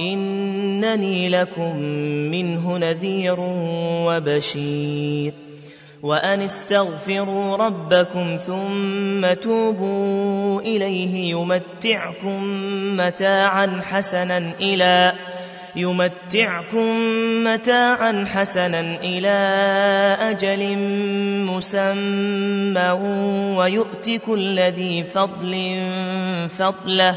إنني لكم منه نذير وبشير. وأن استغفروا ربكم ثم توبوا إليه يمتعكم متاعا حسنا إلى يمتعكم متاعا حسنا إلى أجل مسمى. ويؤت كل ذي فضل فضله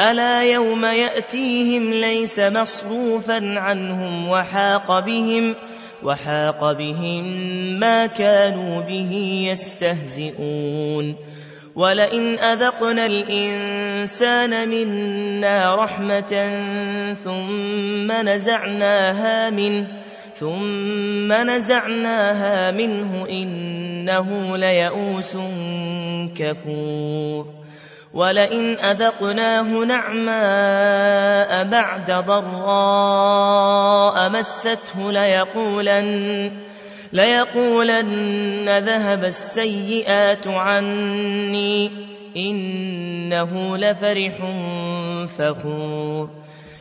ألا يوم يأتيهم ليس مصروفا عنهم وحاق بهم وحاق بهم ما كانوا به يستهزئون. ولئن أذقنا الإنسان منا رحمة ثم نزعناها منه ثم نزعناها منه إنه ليئوس كفور. ولئن أذقناه نعماء بعد ضراء مسته ليقولن ليقولن ذهب السيئات عني إنه لفرح فخور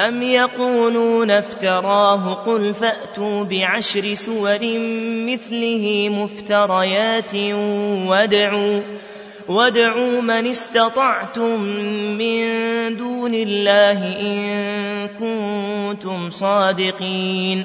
أم يقولون افتراه قل فأتوا بعشر سور مثله مفتريات وادعوا وادعوا من استطعتم من دون الله إن كنتم صادقين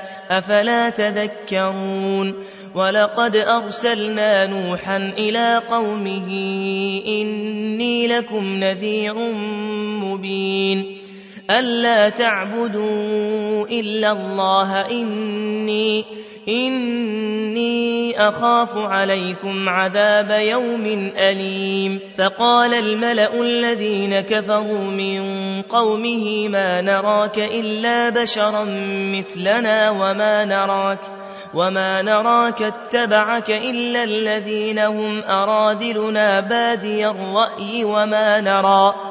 أفلا تذكرون ولقد أرسلنا نوحا إلى قومه إني لكم نذير مبين ألا تعبدوا إلا الله إني إني أخاف عليكم عذاب يوم أليم فقال الملأ الذين كفروا من قومه ما نراك إلا بشرا مثلنا وما نراك وما نراك اتبعك إلا الذين هم أرادلنا بادي الرأي وما نرى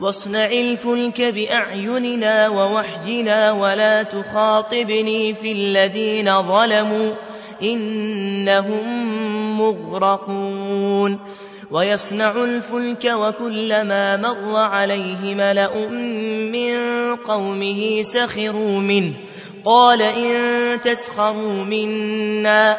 واصنع الفلك بأعيننا ووحينا ولا تخاطبني في الذين ظلموا إنهم مغرقون. ويصنع الفلك وكلما مر عليه ملأ من قومه سخروا منه. قال إن تسخروا منا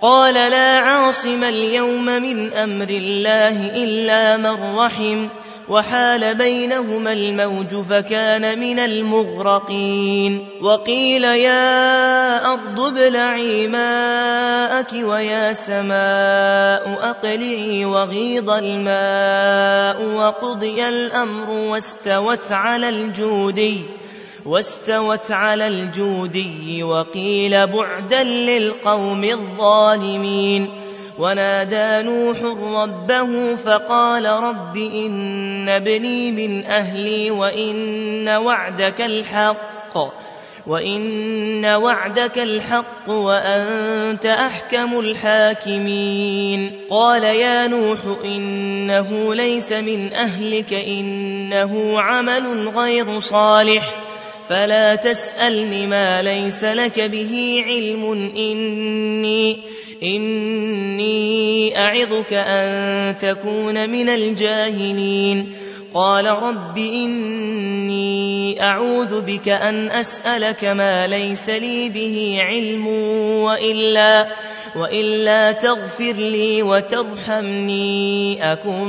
قال لا عاصم اليوم من أمر الله إلا من رحم وحال بينهما الموج فكان من المغرقين وقيل يا أرض ابلعي ماءك ويا سماء أقلعي وغيض الماء وقضي الأمر واستوت على الجودي واستوت على الجودي وقيل بعدا للقوم الظالمين. ونادى نوح ربه فقال رب إن ابني من أهلي وإن وعدك الحق وإن وعدك الحق وأنت أحكم الحاكمين. قال يا نوح إنه ليس من أهلك إنه عمل غير صالح. فلا تسألني ما ليس لك به علم. إني إني أعظك أن تكون من الجاهلين. قال رب إني أعوذ بك أن أسألك ما ليس لي به علم. وإلا, وإلا تغفر لي وترحمني أكن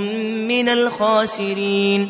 من الخاسرين.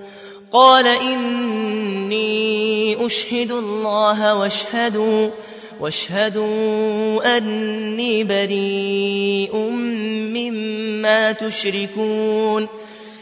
قال إني أشهد الله واشهدوا واشهدوا أني بريء مما تشركون.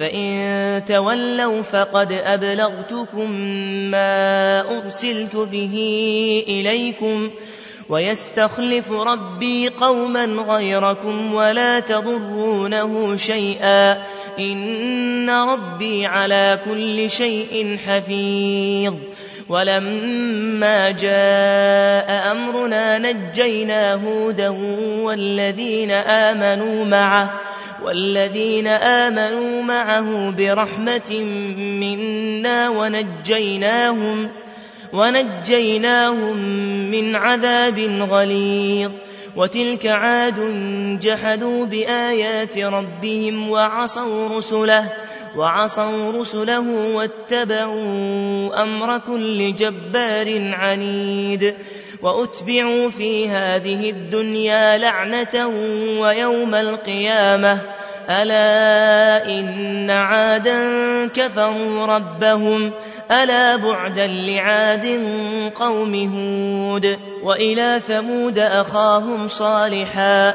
فإن تولوا فقد أبلغتكم ما أرسلت به إليكم ويستخلف ربي قوما غيركم ولا تضرونه شيئا إن ربي على كل شيء حفيظ ولما جاء أمرنا نجينا هودا والذين آمنوا معه والذين آمنوا معه برحمة منا ونجيناهم ونجيناهم من عذاب غليظ. وتلك عاد جحدوا بآيات ربهم وعصوا رسله وعصوا رسله واتبعوا أمر كل جبار عنيد وأتبعوا في هذه الدنيا لعنة ويوم القيامة ألا إن عادا كفروا ربهم ألا بعدا لعاد قوم هود وإلى ثمود أخاهم صالحا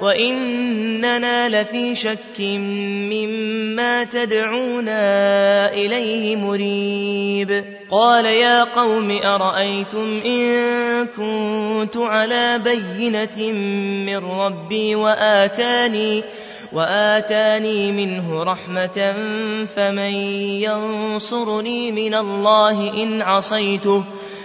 وإننا لفي شك مما تدعونا إليه مريب قال يا قوم أرأيتم إن كنت على بينة من ربي وآتاني وآتاني منه رحمة فمن ينصرني من الله إن عصيته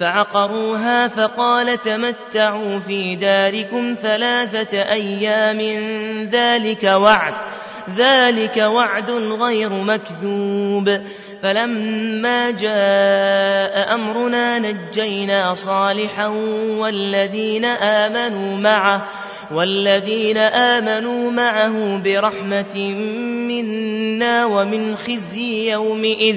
فعقروها فقال تمتعوا في داركم ثلاثة أيام. ذلك وعد ذلك وعد غير مكذوب. فلما جاء أمرنا نجينا صالحا والذين آمنوا معه والذين آمنوا معه برحمة منا ومن خزي يومئذ.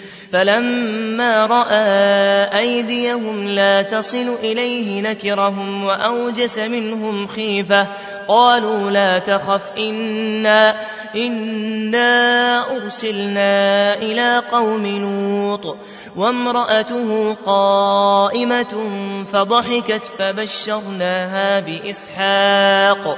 فلما رأى أيديهم لا تصل إليه نكرهم وأوجس منهم خيفة قالوا لا تخف إنا إنا أرسلنا إلى قوم لوط. وامرأته قائمة فضحكت فبشرناها بإسحاق.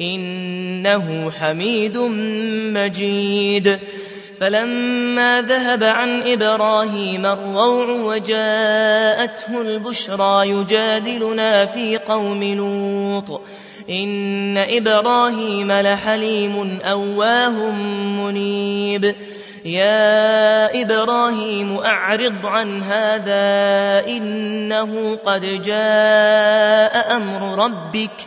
إنه حميد مجيد. فلما ذهب عن إبراهيم الروع وجاءته البشرى يجادلنا في قوم لوط. إن إبراهيم لحليم أواه منيب. يا إبراهيم أعرض عن هذا إنه قد جاء أمر ربك.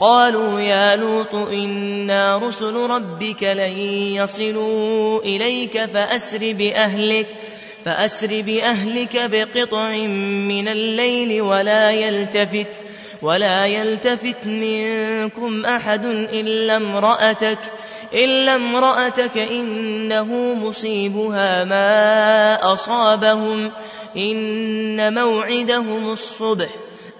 قالوا يا لوط إنا رسل ربك لن يصلوا إليك فأسر بأهلك فأسر بأهلك بقطع من الليل ولا يلتفت ولا يلتفت منكم أحد إلا امرأتك إلا امرأتك إنه مصيبها ما أصابهم إن موعدهم الصبح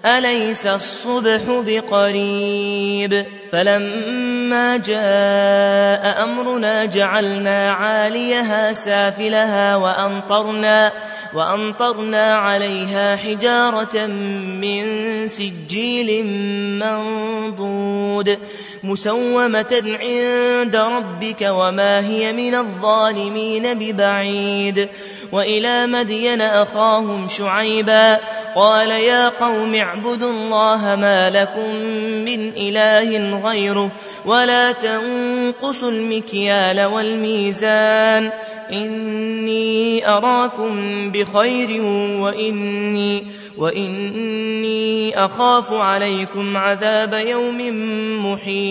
أليس الصبح بقريب؟ فلما جاء أمرنا جعلنا عاليها سافلها وأمطرنا وأمطرنا عليها حجارة من سجيل منضود. مسومة عند ربك وما هي من الظالمين ببعيد. وإلى مدين أخاهم شعيبا قال يا قوم اعبدوا الله ما لكم من إله غيره ولا تنقصوا المكيال والميزان. إني أراكم بخير وإني, وإني أخاف عليكم عذاب يوم محيط.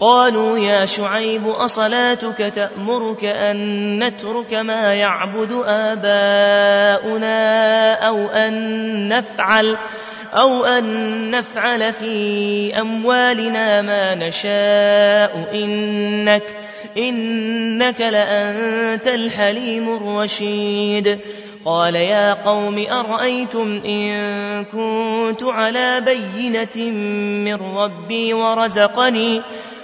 قالوا يا شعيب أصلاتك تأمرك أن نترك ما يعبد آباؤنا أو أن نفعل أو أن نفعل في أموالنا ما نشاء إنك إنك لأنت الحليم الرشيد. قال يا قوم أرأيتم إن كنت على بينة من ربي ورزقني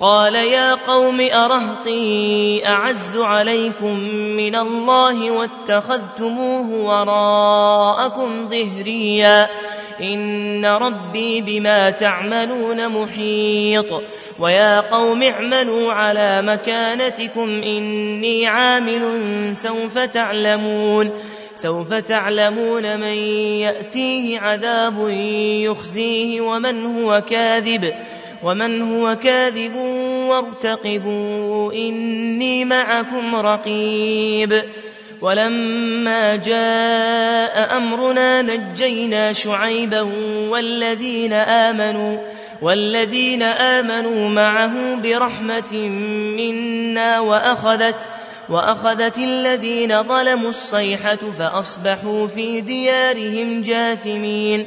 قال يا قوم أرهطي أعز عليكم من الله واتخذتموه وراءكم ظهريا. إن ربي بما تعملون محيط. ويا قوم اعملوا على مكانتكم إني عامل سوف تعلمون. سوف تعلمون من يأتيه عذاب يخزيه ومن هو كاذب. ومن هو كاذب وارتقبوا إني معكم رقيب. ولما جاء أمرنا نجينا شعيبا والذين آمنوا والذين آمنوا معه برحمة منا وأخذت وأخذت الذين ظلموا الصيحة فأصبحوا في ديارهم جاثمين.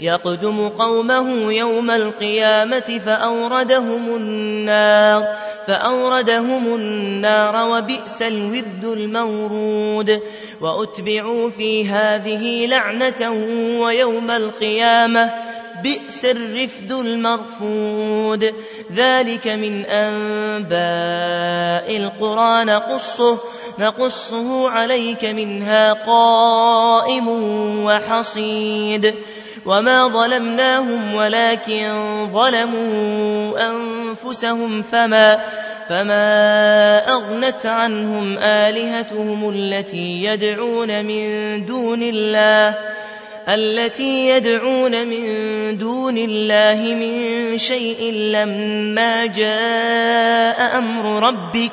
يقدم قومه يوم القيامة فأوردهم النار فأوردهم النار وبئس الورد المورود. وأتبعوا في هذه لعنة ويوم القيامة بئس الرفد المرفود. ذلك من أنباء القرى نقصه, نقصه عليك منها قائم وحصيد. وما ظلمناهم ولكن ظلموا أنفسهم فما فما أغنت عنهم آلهتهم التي يدعون من دون الله التي يدعون من دون الله من شيء لما جاء أمر ربك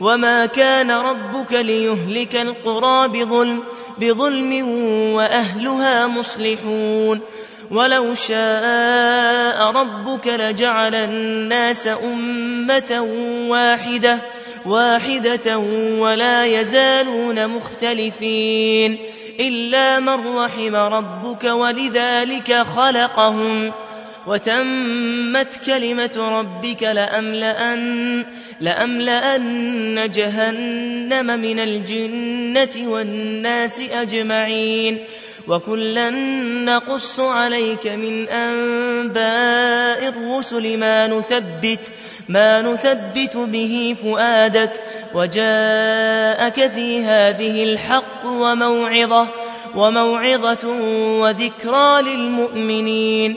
وما كان ربك ليهلك القرى بظلم, بظلم وأهلها مصلحون ولو شاء ربك لجعل الناس أمة واحدة واحدة ولا يزالون مختلفين إلا من رحم ربك ولذلك خلقهم وتمت كلمة ربك لأملأن, لأملأن جهنم من الجنة والناس أجمعين. وكلا نقص عليك من أنباء الرسل ما نثبت, ما نثبت به فؤادك. وجاءك في هذه الحق وموعظة وموعظة وذكرى للمؤمنين.